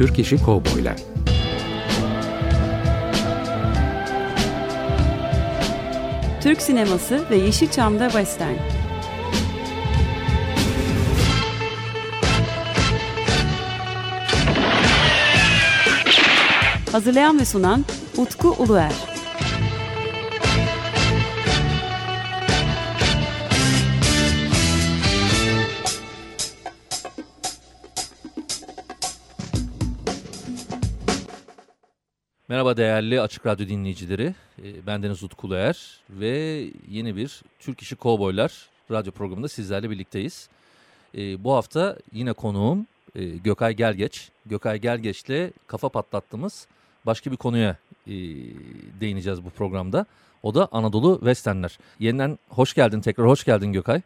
Türk İşi Kovboylar. Türk sineması ve Yeşilçam'da Western. Hazırlayan ve sunan Utku Uluer. Merhaba değerli Açık Radyo dinleyicileri. Ee, Ben Deniz Utku Uluer ve yeni bir Türk İşi Kovboylar radyo programında sizlerle birlikteyiz. Ee, Bu hafta yine konuğum e, Gökay Gergeç. Gökay Gergeç'le kafa patlattığımız başka bir konuya e, değineceğiz bu programda. O da Anadolu Westernler. Yeniden hoş geldin tekrar hoş geldin Gökay.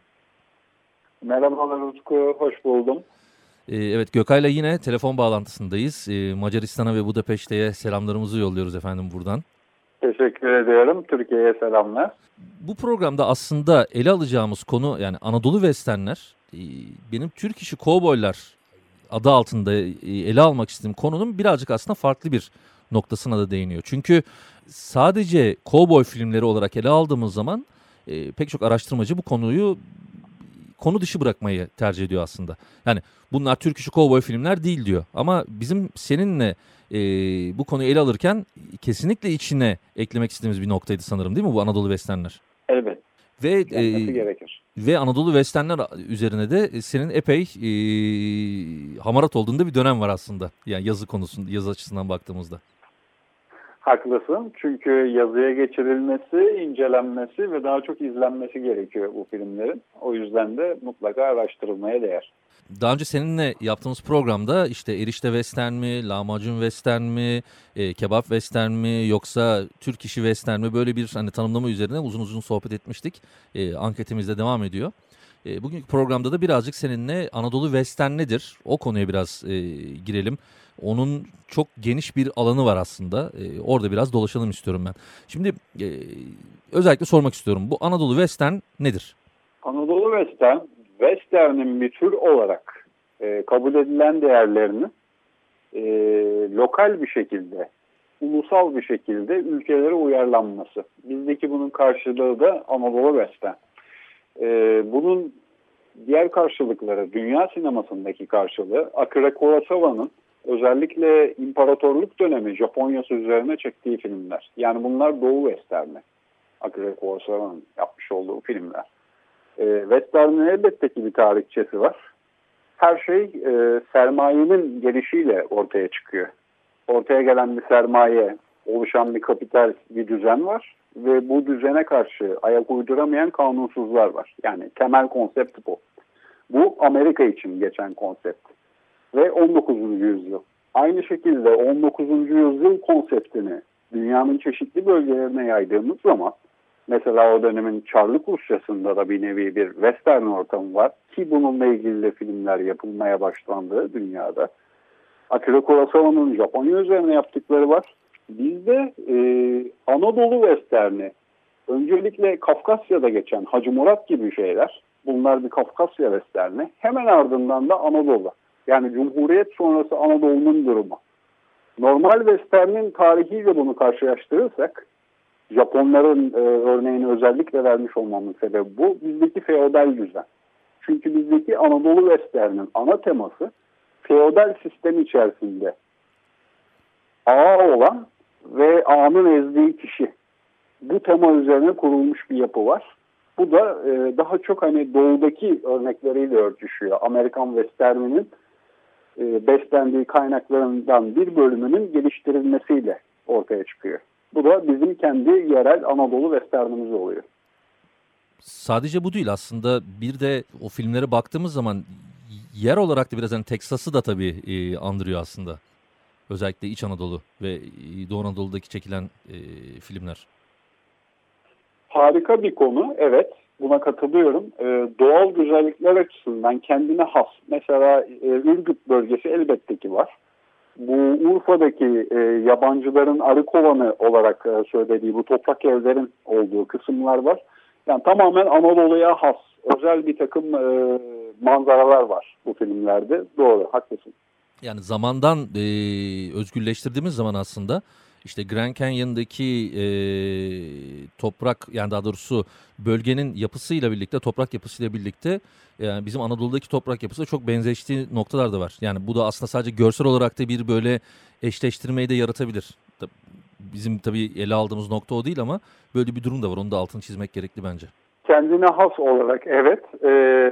Merhabalar Utku, hoş buldum. Ee, Evet Gökay'la yine telefon bağlantısındayız. Ee, Macaristan'a ve Budapeşte'ye selamlarımızı yolluyoruz efendim buradan. Teşekkür ediyorum. Türkiye'ye selamlar. Bu programda aslında ele alacağımız konu yani Anadolu Westernler e, benim Türk işi kovboylar adı altında e, ele almak istediğim konunun birazcık aslında farklı bir noktasına da değiniyor. Çünkü sadece kovboy filmleri olarak ele aldığımız zaman e, pek çok araştırmacı bu konuyu konu dışı bırakmayı tercih ediyor aslında. Yani bunlar Türk işi kovboy filmler değil diyor. Ama bizim seninle e, bu konuyu ele alırken kesinlikle içine eklemek istediğimiz bir noktaydı sanırım değil mi bu Anadolu Westernler? Elbet, Ve e, gerekir. ve Anadolu Westernler üzerine de senin epey e, hamarat olduğunda bir dönem var aslında. Yani yazı konusunda, yazı açısından baktığımızda. Haklısın çünkü yazıya geçirilmesi, incelenmesi ve daha çok izlenmesi gerekiyor bu filmlerin. O yüzden de mutlaka araştırılmaya değer. Daha önce seninle yaptığımız programda işte erişte western mi, lahmacun western mi, e, kebap western mi yoksa Türk işi western mi böyle bir hani tanımlama üzerine uzun uzun sohbet etmiştik. E, anketimiz de devam ediyor. E, bugünkü programda da birazcık seninle Anadolu western nedir? O konuya biraz e, girelim. Onun çok geniş bir alanı var aslında. E, orada biraz dolaşalım istiyorum ben. Şimdi e, özellikle sormak istiyorum. Bu Anadolu western nedir? Anadolu Western, Western'in bir tür olarak e, kabul edilen değerlerini e, lokal bir şekilde, ulusal bir şekilde ülkelere uyarlanması. Bizdeki bunun karşılığı da Anadolu Western. E, bunun diğer karşılıkları, dünya sinemasındaki karşılığı Akira Kurosawa'nın özellikle imparatorluk dönemi Japonya'sı üzerine çektiği filmler. Yani bunlar Doğu Western'i. Akira Kurosawa'nın yapmış olduğu filmler. E, Western'in elbette ki bir tarihçesi var. Her şey e, sermayenin gelişiyle ortaya çıkıyor. Ortaya gelen bir sermaye, oluşan bir kapital bir düzen var ve bu düzene karşı ayak uyduramayan kanunsuzlar var. Yani temel konsept bu. Bu Amerika için geçen konsept ve 19. yüzyıl. Aynı şekilde 19. yüzyıl konseptini dünyanın çeşitli bölgelerine yaydığımız zaman mesela o dönemin Çarlık Rusyası'nda da bir nevi bir western ortamı var ki bununla ilgili de filmler yapılmaya başlandı dünyada. Akira Kurosawa'nın Japonya üzerine yaptıkları var. Bizde e, Anadolu Western'i öncelikle Kafkasya'da geçen Hacı Murat gibi şeyler. Bunlar bir Kafkasya Western'i. Hemen ardından da Anadolu. Yani Cumhuriyet sonrası Anadolu'nun durumu. Normal Western'in tarihiyle bunu karşılaştırırsak Japonların e, örneğini özellikle vermiş olmamın sebebi bu. Bizdeki feodal düzen. Çünkü bizdeki Anadolu Western'in ana teması feodal sistem içerisinde ağa olan ve ağanın ezdiği kişi. Bu tema üzerine kurulmuş bir yapı var. Bu da e, daha çok hani doğudaki örnekleriyle örtüşüyor. Amerikan Western'inin e, beslendiği kaynaklarından bir bölümünün geliştirilmesiyle ortaya çıkıyor. Bu da bizim kendi yerel Anadolu Western'imiz oluyor. Sadece bu değil aslında bir de o filmlere baktığımız zaman yer olarak da biraz hani Teksas'ı da tabii e, andırıyor aslında. Özellikle İç Anadolu ve e, Doğu Anadolu'daki çekilen e, filmler. Harika bir konu, evet. Buna katılıyorum. Ee, doğal güzellikler açısından kendine has. Mesela e, Ürgüp bölgesi elbette ki var. Bu Urfa'daki e, yabancıların arı kovanı olarak e, söylediği bu toprak evlerin olduğu kısımlar var. Yani tamamen Anadolu'ya has, özel bir takım e, manzaralar var bu filmlerde. Doğru, haklısın. Yani zamandan e, özgürleştirdiğimiz zaman aslında işte Grand Canyon'daki e, toprak yani daha doğrusu bölgenin yapısıyla birlikte toprak yapısıyla birlikte yani bizim Anadolu'daki toprak yapısı çok benzeştiği noktalar da var. Yani bu da aslında sadece görsel olarak da bir böyle eşleştirmeyi de yaratabilir. Bizim tabii ele aldığımız nokta o değil ama böyle bir durum da var. Onu da altını çizmek gerekli bence. Kendine has olarak evet ee,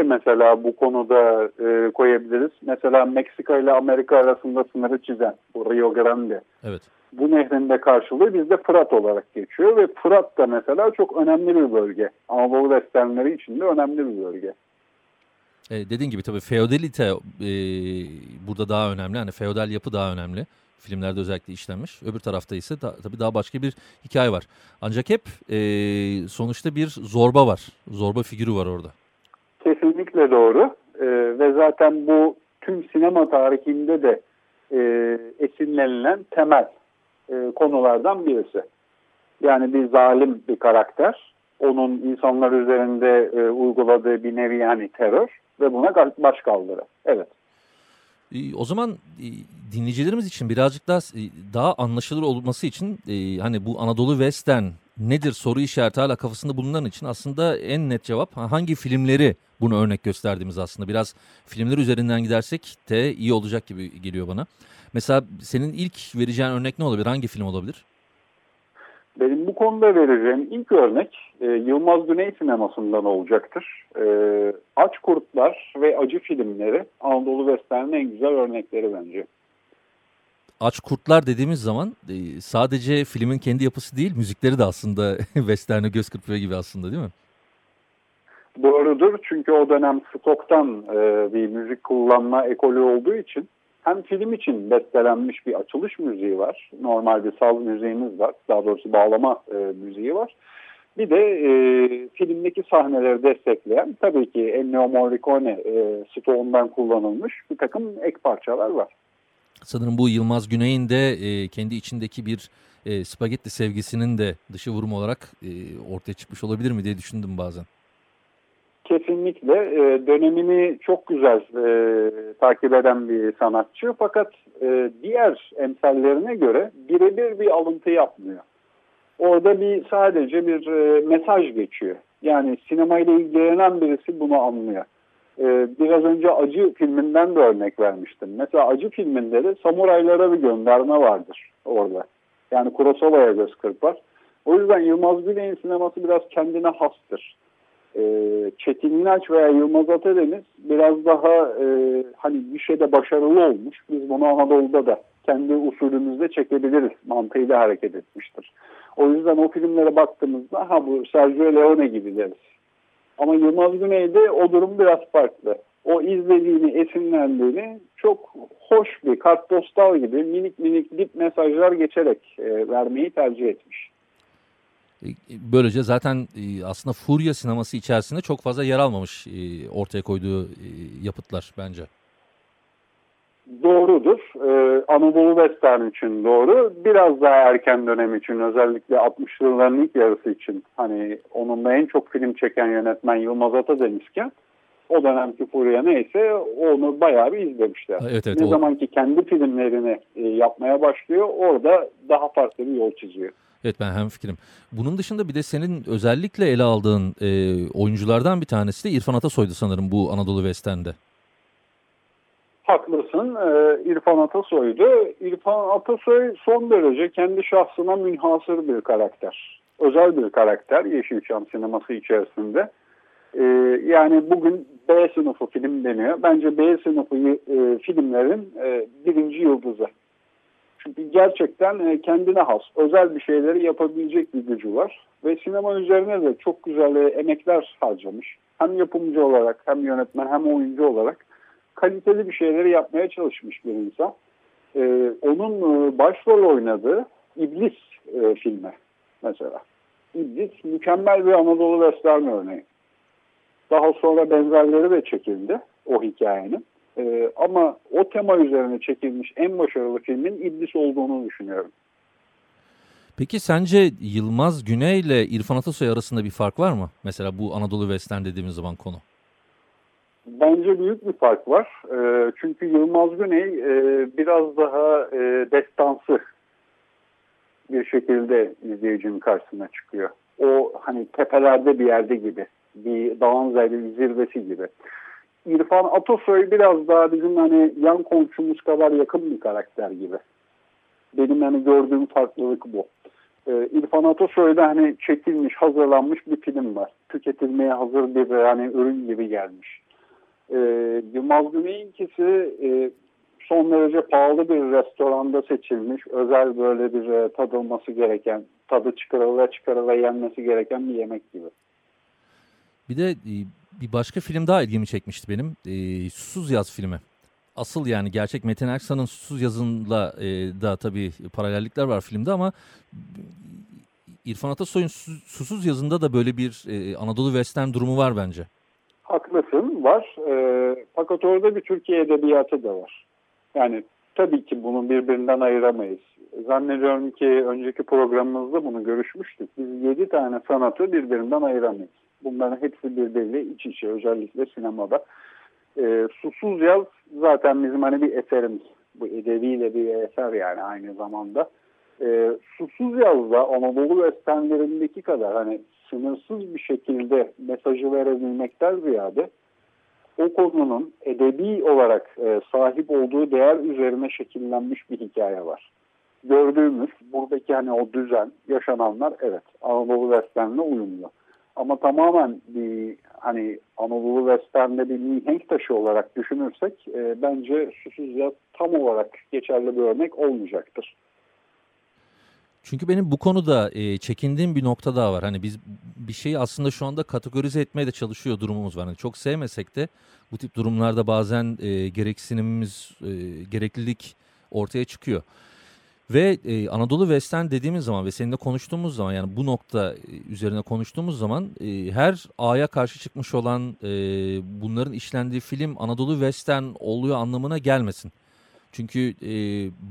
de mesela bu konuda e, koyabiliriz. Mesela Meksika ile Amerika arasında sınırı çizen bu Rio Grande. Evet. Bu nehrin de karşılığı bizde Fırat olarak geçiyor ve Fırat da mesela çok önemli bir bölge. Anadolu Westernleri için de önemli bir bölge. E, dediğin gibi tabii feodalite e, burada daha önemli. Hani feodal yapı daha önemli. Filmlerde özellikle işlenmiş. Öbür tarafta ise da, tabii daha başka bir hikaye var. Ancak hep e, sonuçta bir zorba var. Zorba figürü var orada. Kesinlikle doğru. E, ve zaten bu tüm sinema tarihinde de e, esinlenilen temel e, konulardan birisi. Yani bir zalim bir karakter. Onun insanlar üzerinde e, uyguladığı bir nevi yani terör ve buna baş kaldırı. Evet. E, o zaman e, dinleyicilerimiz için birazcık daha e, daha anlaşılır olması için hani bu Anadolu Western nedir soru işareti hala kafasında bulunan için aslında en net cevap hangi filmleri bunu örnek gösterdiğimiz aslında. Biraz filmler üzerinden gidersek de iyi olacak gibi geliyor bana. Mesela senin ilk vereceğin örnek ne olabilir? Hangi film olabilir? Benim bu konuda vereceğim ilk örnek e, Yılmaz Güney sinemasından olacaktır. E, Aç Kurtlar ve Acı filmleri Anadolu Western'in en güzel örnekleri bence. Aç Kurtlar dediğimiz zaman e, sadece filmin kendi yapısı değil müzikleri de aslında Western'e göz kırpıyor gibi aslında değil mi? Doğrudur çünkü o dönem stoktan e, bir müzik kullanma ekolü olduğu için hem film için bestelenmiş bir açılış müziği var. Normal bir saz müziğimiz var. Daha doğrusu bağlama e, müziği var. Bir de e, filmdeki sahneleri destekleyen tabii ki Ennio Morricone e, stoğundan kullanılmış bir takım ek parçalar var. Sanırım bu Yılmaz Güney'in de e, kendi içindeki bir e, spagetti sevgisinin de dışı vurum olarak e, ortaya çıkmış olabilir mi diye düşündüm bazen kesinlikle e, dönemini çok güzel e, takip eden bir sanatçı fakat e, diğer emsallerine göre birebir bir alıntı yapmıyor. Orada bir sadece bir e, mesaj geçiyor. Yani sinemayla ilgilenen birisi bunu anlıyor. E, biraz önce Acı filminden de örnek vermiştim. Mesela Acı filminde de samuraylara bir gönderme vardır orada. Yani Kurosawa'ya göz kırpar. O yüzden Yılmaz Güney'in sineması biraz kendine hastır e, Çetin İnaç veya Yılmaz Atadeniz biraz daha e, hani bir şeyde başarılı olmuş. Biz bunu Anadolu'da da kendi usulümüzde çekebiliriz mantığıyla hareket etmiştir. O yüzden o filmlere baktığımızda ha bu Sergio Leone gibi deriz. Ama Yılmaz Güney'de o durum biraz farklı. O izlediğini, esinlendiğini çok hoş bir kartpostal gibi minik minik dip mesajlar geçerek e, vermeyi tercih etmiş. E, böylece zaten e, aslında Furya sineması içerisinde çok fazla yer almamış e, ortaya koyduğu yapıtlar bence. Doğrudur. Ee, Anadolu Western için doğru. Biraz daha erken dönem için özellikle 60'lı yılların ilk yarısı için hani onunla en çok film çeken yönetmen Yılmaz Atadenizken o dönemki Furya neyse onu bayağı bir izlemişler. Evet, evet, ne o... zaman ki kendi filmlerini yapmaya başlıyor orada daha farklı bir yol çiziyor. Evet ben hem fikrim. Bunun dışında bir de senin özellikle ele aldığın e, oyunculardan bir tanesi de İrfan Atasoy'du sanırım bu Anadolu Western'de. Haklısın. Ee, İrfan Atasoy'du. İrfan Atasoy son derece kendi şahsına münhasır bir karakter. Özel bir karakter Yeşilçam sineması içerisinde. Ee, yani bugün B sınıfı film deniyor. Bence B sınıfı e, filmlerin e, birinci yıldızı. Çünkü gerçekten e, kendine has, özel bir şeyleri yapabilecek bir gücü var. Ve sinema üzerine de çok güzel e, emekler harcamış. Hem yapımcı olarak, hem yönetmen, hem oyuncu olarak kaliteli bir şeyleri yapmaya çalışmış bir insan. Ee, onun e, başrol oynadığı İblis e, filmi mesela. İblis mükemmel bir Anadolu Western örneği. Daha sonra benzerleri de çekildi o hikayenin. E, ama o tema üzerine çekilmiş en başarılı filmin İblis olduğunu düşünüyorum. Peki sence Yılmaz Güney ile İrfan Atasoy arasında bir fark var mı? Mesela bu Anadolu Western dediğimiz zaman konu. Bence büyük bir fark var. E, çünkü Yılmaz Güney e, biraz daha e, destansı bir şekilde izleyicinin karşısına çıkıyor. O hani tepelerde bir yerde gibi. Bir dağın zirvesi gibi. İrfan Atasoy biraz daha bizim hani yan komşumuz kadar yakın bir karakter gibi. Benim hani gördüğüm farklılık bu. Ee, İrfan Atasoy'da hani çekilmiş, hazırlanmış bir film var. Tüketilmeye hazır bir hani ürün gibi gelmiş. Ee, Yılmaz Güney'inkisi e, son derece pahalı bir restoranda seçilmiş, özel böyle bir e, tadılması gereken, tadı çıkarıla çıkarıla yenmesi gereken bir yemek gibi. Bir de e, bir başka film daha ilgimi çekmişti benim. E, Susuz Yaz filmi. Asıl yani gerçek Metin Erksan'ın Susuz Yazı'nla e, da tabii paralellikler var filmde ama İrfan Atasoy'un Susuz Yazı'nda da böyle bir e, Anadolu Western durumu var bence. Haklısın var. E, fakat orada bir Türkiye Edebiyatı da var. Yani tabii ki bunu birbirinden ayıramayız. Zannediyorum ki önceki programımızda bunu görüşmüştük. Biz yedi tane sanatı birbirinden ayıramayız. Bunların hepsi birbiriyle iç içe özellikle sinemada. E, Susuz Yaz zaten bizim hani bir eserimiz. Bu edebiyle bir eser yani aynı zamanda. E, Susuz Yaz'da Anadolu Westernlerindeki kadar hani sınırsız bir şekilde mesajı verebilmekten ziyade o konunun edebi olarak e, sahip olduğu değer üzerine şekillenmiş bir hikaye var. Gördüğümüz buradaki hani o düzen, yaşananlar evet Anadolu Western'le uyumlu. Ama tamamen bir hani Anadolu Western'de bir mihenk taşı olarak düşünürsek e, bence Susuz Yaz tam olarak geçerli bir örnek olmayacaktır. Çünkü benim bu konuda e, çekindiğim bir nokta daha var. Hani biz bir şeyi aslında şu anda kategorize etmeye de çalışıyor durumumuz var. Yani çok sevmesek de bu tip durumlarda bazen e, gereksinimimiz, e, gereklilik ortaya çıkıyor. Ve e, Anadolu Western dediğimiz zaman ve seninle konuştuğumuz zaman yani bu nokta e, üzerine konuştuğumuz zaman e, her A'ya karşı çıkmış olan e, bunların işlendiği film Anadolu Western oluyor anlamına gelmesin. Çünkü e,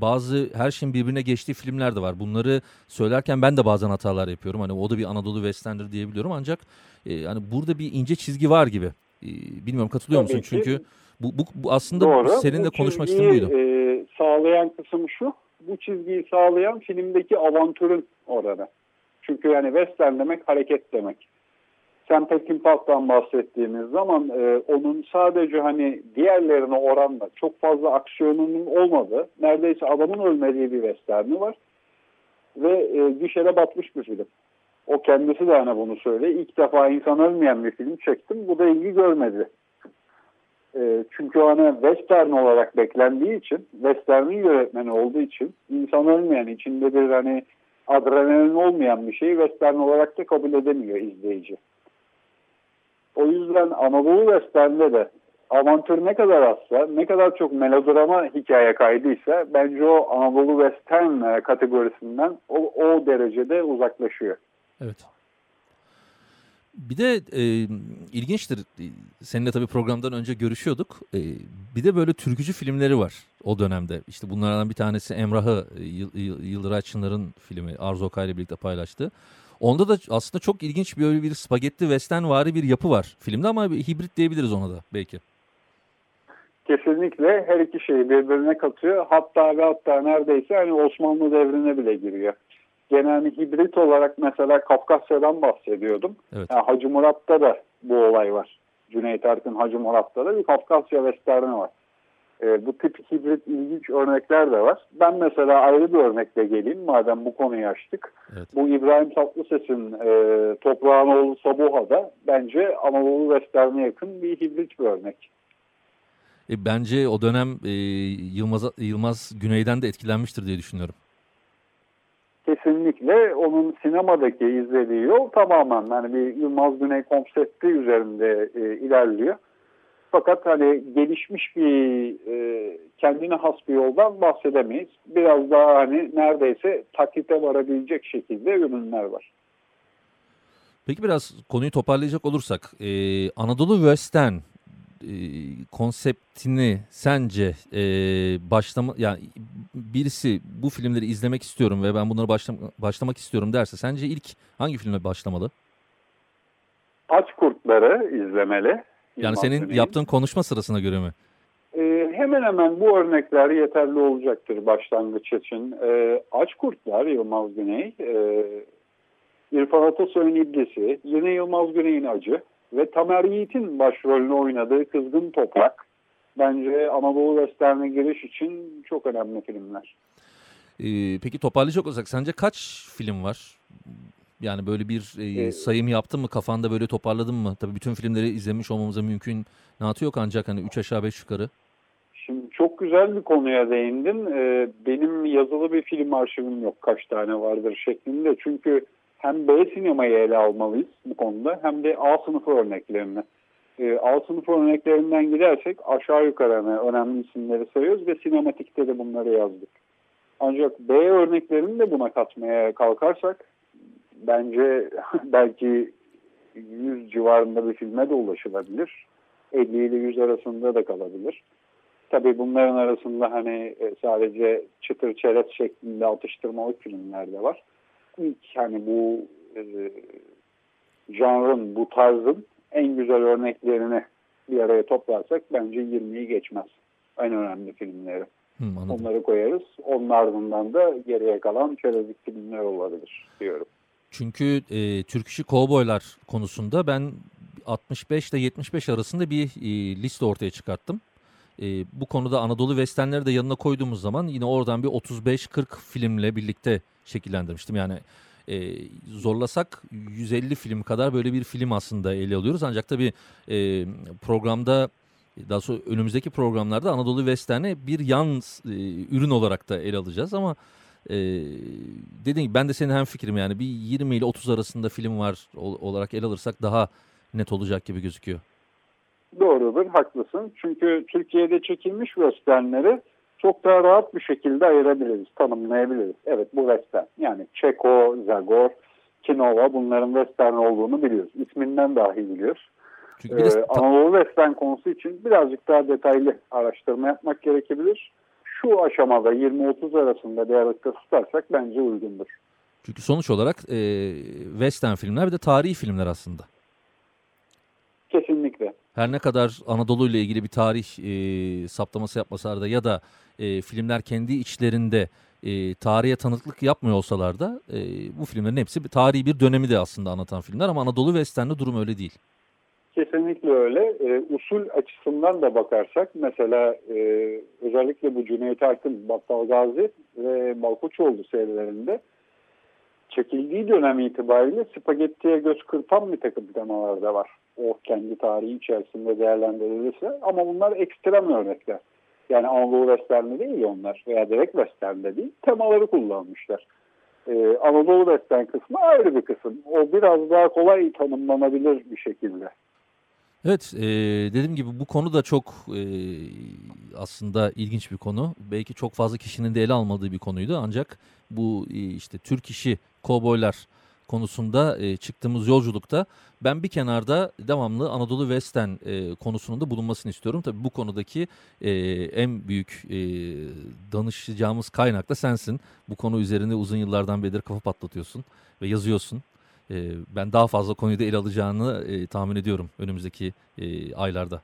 bazı her şeyin birbirine geçtiği filmler de var. Bunları söylerken ben de bazen hatalar yapıyorum. Hani o da bir Anadolu Western'dir diyebiliyorum ancak e, hani burada bir ince çizgi var gibi. E, bilmiyorum katılıyor Tabii musun? Ki. Çünkü bu, bu, bu aslında Doğru. seninle bu konuşmak istediğim buydu. E, sağlayan kısım şu. Bu çizgiyi sağlayan filmdeki avantürün orada. Çünkü yani western demek hareket demek. Sam Peckinpah'tan bahsettiğimiz zaman e, onun sadece hani diğerlerine oranla çok fazla aksiyonunun olmadığı, neredeyse adamın ölmediği bir westerni var. Ve e, gişede batmış bir film. O kendisi de hani bunu söyle. İlk defa insan ölmeyen bir film çektim. Bu da ilgi görmedi. E, çünkü hani western olarak beklendiği için, westernin yönetmeni olduğu için insan ölmeyen, içinde bir hani adrenalin olmayan bir şeyi western olarak da kabul edemiyor izleyici. O yüzden Anadolu Western'de de avantür ne kadar azsa, ne kadar çok melodrama hikaye kaydıysa bence o Anadolu Western e, kategorisinden o, o derecede uzaklaşıyor. Evet. Bir de e, ilginçtir. Seninle tabii programdan önce görüşüyorduk. E, bir de böyle türkücü filmleri var o dönemde. İşte bunlardan bir tanesi Emrah'ı Yıldıray Çınar'ın filmi Arzu Okay birlikte paylaştı. Onda da aslında çok ilginç böyle bir spagetti western vari bir yapı var filmde ama bir hibrit diyebiliriz ona da belki. Kesinlikle her iki şeyi birbirine katıyor. Hatta ve hatta neredeyse hani Osmanlı devrine bile giriyor. Genelde hibrit olarak mesela Kafkasya'dan bahsediyordum. Evet. Yani Hacı Murat'ta da bu olay var. Cüneyt Arkın Hacı Murat'ta da bir Kafkasya Westerni var. E, bu tip hibrit ilginç örnekler de var. Ben mesela ayrı bir örnekle geleyim madem bu konuyu açtık. Evet. Bu İbrahim Tatlıses'in e, Toprağın Oğlu Sabuha'da bence Anadolu Western'e yakın bir hibrit bir örnek. E, bence o dönem e, Yılmaz, Yılmaz Güney'den de etkilenmiştir diye düşünüyorum. Kesinlikle onun sinemadaki izlediği yol tamamen yani bir Yılmaz Güney konsepti üzerinde e, ilerliyor. Fakat hani gelişmiş bir e, kendine has bir yoldan bahsedemeyiz. Biraz daha hani neredeyse taklite varabilecek şekilde ürünler var. Peki biraz konuyu toparlayacak olursak e, Anadolu Western e, konseptini sence e, başlama yani birisi bu filmleri izlemek istiyorum ve ben bunları başlam başlamak istiyorum derse sence ilk hangi filme başlamalı? Aç Kurtları izlemeli. Yani senin yaptığın konuşma sırasına göre mi? Ee, hemen hemen bu örnekler yeterli olacaktır başlangıç için. Ee, Aç Kurtlar Yılmaz Güney, e, İrfan Atasoy'un İblisi, yine Yılmaz Güney'in Acı ve Tamer Yiğit'in başrolünü oynadığı Kızgın Toprak bence Anadolu Western'e giriş için çok önemli filmler. Ee, peki toparlayacak olsak sence kaç film var? Yani böyle bir e, Ee, sayım yaptın mı kafanda böyle toparladın mı? Tabii bütün filmleri izlemiş olmamıza mümkün natı yok ancak hani 3 aşağı 5 yukarı. Şimdi çok güzel bir konuya değindin. Ee, benim yazılı bir film arşivim yok kaç tane vardır şeklinde. Çünkü hem B sinemayı ele almalıyız bu konuda hem de A sınıfı örneklerini. Ee, A sınıfı örneklerinden gidersek aşağı yukarı hani önemli isimleri sayıyoruz ve sinematikte de bunları yazdık. Ancak B örneklerini de buna katmaya kalkarsak bence belki 100 civarında bir filme de ulaşılabilir. 50 ile 100 arasında da kalabilir. Tabii bunların arasında hani e, sadece çıtır çerez şeklinde atıştırmalık filmler de var. İlk hani bu e, janrın, bu tarzın en güzel örneklerini bir araya toplarsak bence 20'yi geçmez. En önemli filmleri. Hı, anladım. Onları koyarız. Onun ardından da geriye kalan çerezlik filmler olabilir diyorum. Çünkü e, Türk işi kovboylar konusunda ben 65 ile 75 arasında bir e, liste ortaya çıkarttım. E, bu konuda Anadolu Westernleri de yanına koyduğumuz zaman yine oradan bir 35-40 filmle birlikte şekillendirmiştim. Yani e, zorlasak 150 film kadar böyle bir film aslında ele alıyoruz. Ancak tabii e, programda daha sonra önümüzdeki programlarda Anadolu Western'i bir yan e, ürün olarak da ele alacağız ama e, dediğim gibi ben de senin hem fikrim yani bir 20 ile 30 arasında film var ol- olarak ele alırsak daha net olacak gibi gözüküyor. Doğrudur, haklısın. Çünkü Türkiye'de çekilmiş westernleri çok daha rahat bir şekilde ayırabiliriz, tanımlayabiliriz. Evet bu western. Yani Çeko, Zagor, Kinova bunların western olduğunu biliyoruz. İsminden dahi biliyoruz. Çünkü Ee, Anadolu western konusu için birazcık daha detaylı araştırma yapmak gerekebilir. Şu aşamada 20-30 arasında bir aralıkta tutarsak bence uygundur. çünkü sonuç olarak e, western filmler bir de tarihi filmler aslında. Kesinlikle. Her ne kadar Anadolu ile ilgili bir tarih e, saptaması yapmasalar da ya da e, filmler kendi içlerinde e, tarihe tanıklık yapmıyor olsalar da e, bu filmlerin hepsi bir tarihi bir dönemi de aslında anlatan filmler ama Anadolu Western'de durum öyle değil. Kesinlikle öyle. Ee, usul açısından da bakarsak mesela e, özellikle bu Cüneyt Arkın, Battal Gazi ve Balkoçoğlu serilerinde çekildiği dönem itibariyle spagettiye göz kırpan bir takım temalar da var. O kendi tarihi içerisinde değerlendirilirse ama bunlar ekstrem örnekler. Yani Anadolu Western'de değil onlar veya direkt Western'de değil temaları kullanmışlar. Ee, Anadolu Western kısmı ayrı bir kısım. O biraz daha kolay tanımlanabilir bir şekilde. Evet e, dediğim gibi bu konu da çok e, aslında ilginç bir konu. Belki çok fazla kişinin de ele almadığı bir konuydu ancak bu e, işte Türk işi kovboylar konusunda e, çıktığımız yolculukta ben bir kenarda devamlı Anadolu Western e, konusunun da bulunmasını istiyorum. Tabii bu konudaki e, en büyük e, danışacağımız kaynak da sensin. Bu konu üzerinde uzun yıllardan beridir kafa patlatıyorsun ve yazıyorsun. E, ben daha fazla konuyu da ele alacağını e, tahmin ediyorum önümüzdeki e, aylarda.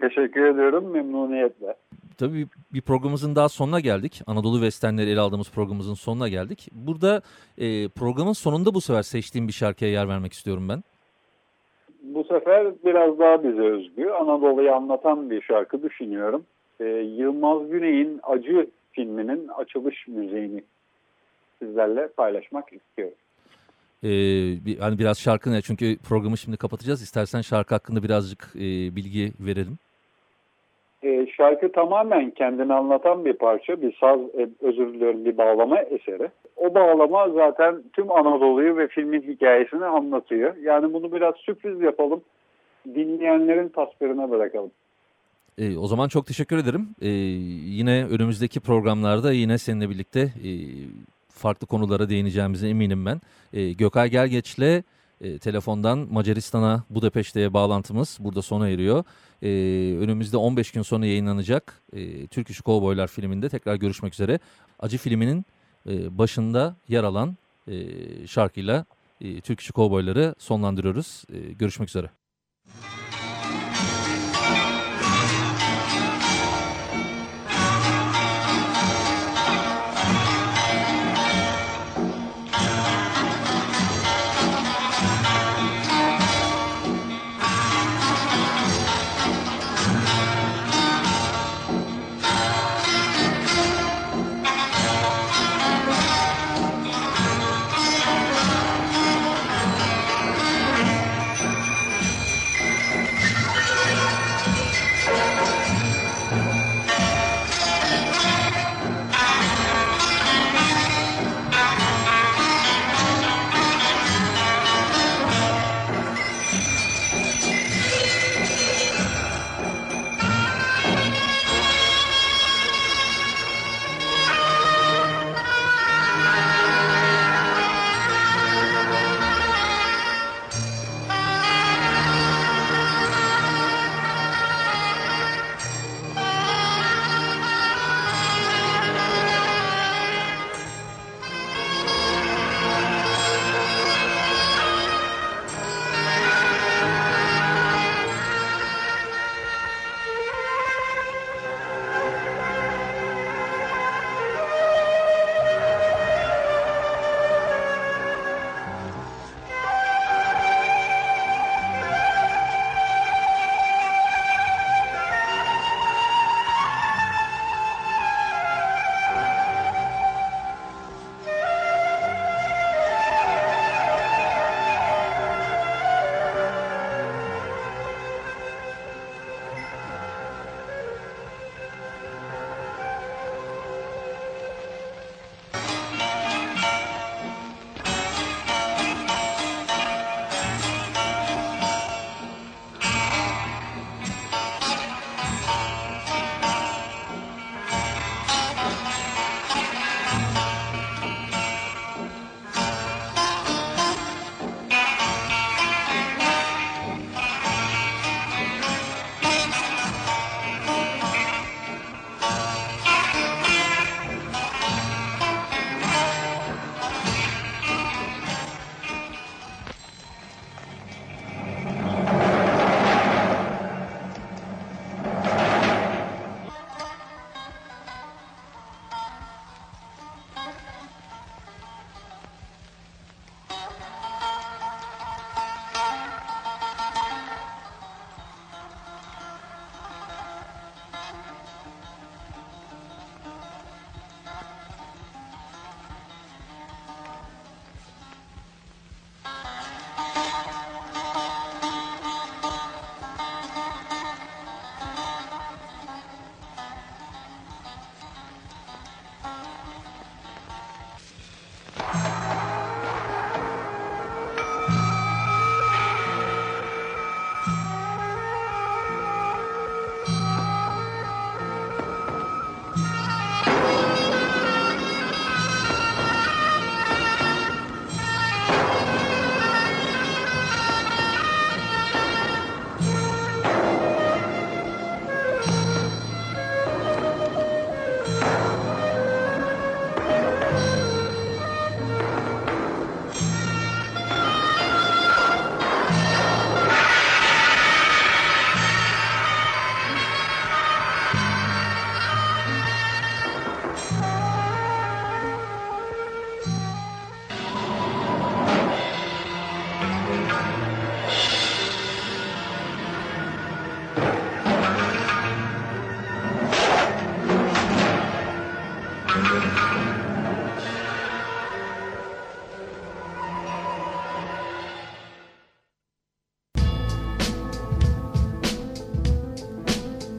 Teşekkür ediyorum memnuniyetle. Tabii bir programımızın daha sonuna geldik. Anadolu Westernleri ele aldığımız programımızın sonuna geldik. Burada e, programın sonunda bu sefer seçtiğim bir şarkıya yer vermek istiyorum ben. Bu sefer biraz daha bize özgü. Anadolu'yu anlatan bir şarkı düşünüyorum. Ee, Yılmaz Güney'in Acı filminin açılış müziğini sizlerle paylaşmak istiyorum. E, bir, hani biraz şarkı ne? Çünkü programı şimdi kapatacağız. İstersen şarkı hakkında birazcık e, bilgi verelim. Ee, şarkı tamamen kendini anlatan bir parça. Bir saz, e, özür diliyorum bir bağlama eseri. O bağlama zaten tüm Anadolu'yu ve filmin hikayesini anlatıyor. Yani bunu biraz sürpriz yapalım. Dinleyenlerin tasvirine bırakalım. E, o zaman çok teşekkür ederim. E, yine önümüzdeki programlarda yine seninle birlikte e, farklı konulara değineceğimize eminim ben. E, Gökay Gergeç'le e, telefondan Macaristan'a Budapeşte'ye bağlantımız burada sona eriyor. E, önümüzde 15 gün sonra yayınlanacak e, Türk İşi Kovboylar filminde tekrar görüşmek üzere. Acı filminin e, başında yer alan e, şarkıyla e, Türk İşi Kovboyları sonlandırıyoruz. E, görüşmek üzere.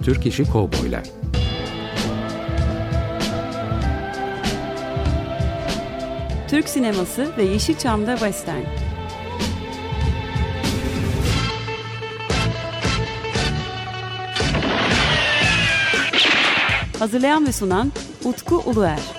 Türk İşi Kovboylar Türk sineması ve Yeşilçam'da Western. Hazırlayan ve sunan Utku Uluer.